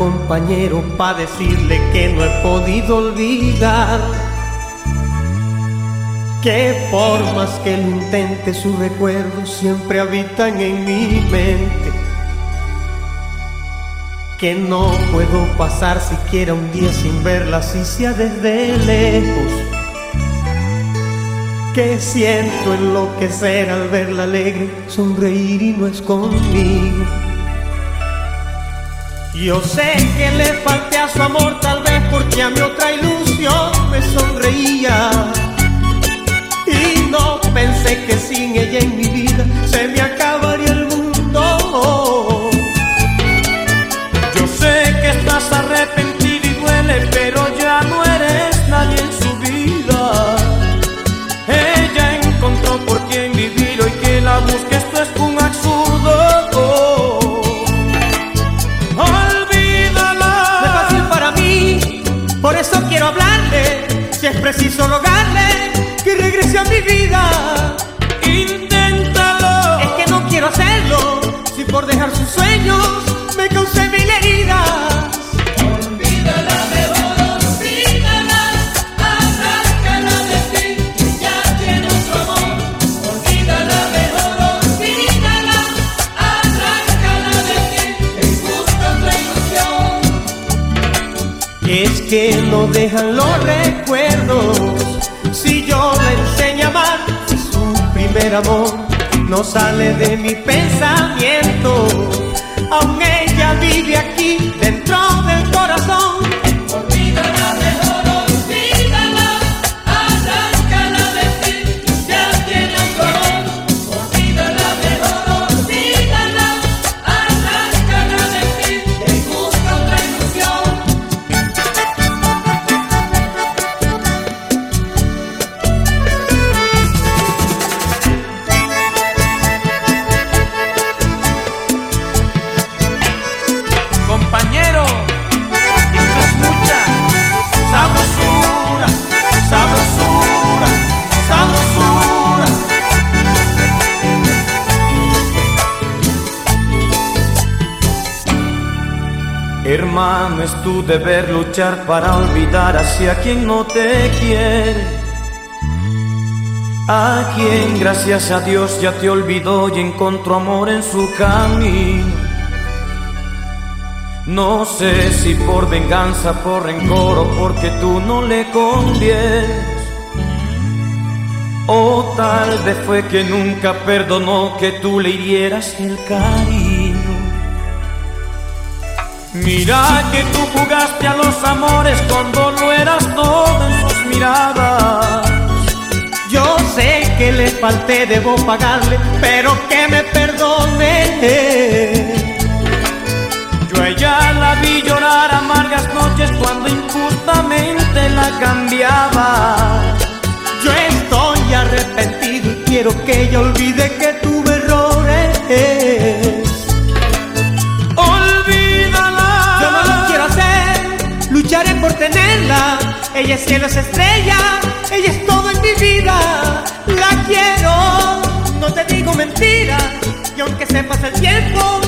compañero para decirle que no he podido olvidar. Que por más que lo intente, sus recuerdos siempre habitan en mi mente. Que no puedo pasar siquiera un día sin verla, así sea desde lejos. Que siento enloquecer al verla alegre, sonreír y no es conmigo. Yo sé que le falté a su amor, tal vez porque a mi otra ilusión me sonreía. No pensé que sin ella en mi vida por eso quiero hablarle, si es preciso rogarle que regrese a mi vida. Inténtalo. Es que no quiero hacerlo, si por dejar sus sueños Es que no dejan los recuerdos si yo la enseño a amar, su primer amor no sale de mi pensamiento. Aún ella vive aquí dentro del corazón Hermano, es tu deber luchar para olvidar hacia quien no te quiere. A quien gracias a Dios ya te olvidó y encontró amor en su camino. No sé si por venganza, por rencor o porque tú no le convienes. O tal vez fue que nunca perdonó que tú le hirieras el cariño. Mira que tú jugaste a los amores cuando no eras todo en sus miradas. Yo sé que le falté, debo pagarle, pero que me perdone. Yo a ella la vi llorar amargas noches cuando injustamente la cambiaba. Yo estoy arrepentido y quiero que ella olvide que tuve Ella es cielo, es estrella, ella es todo en mi vida. La quiero, no te digo mentiras. Y aunque sepas el tiempo,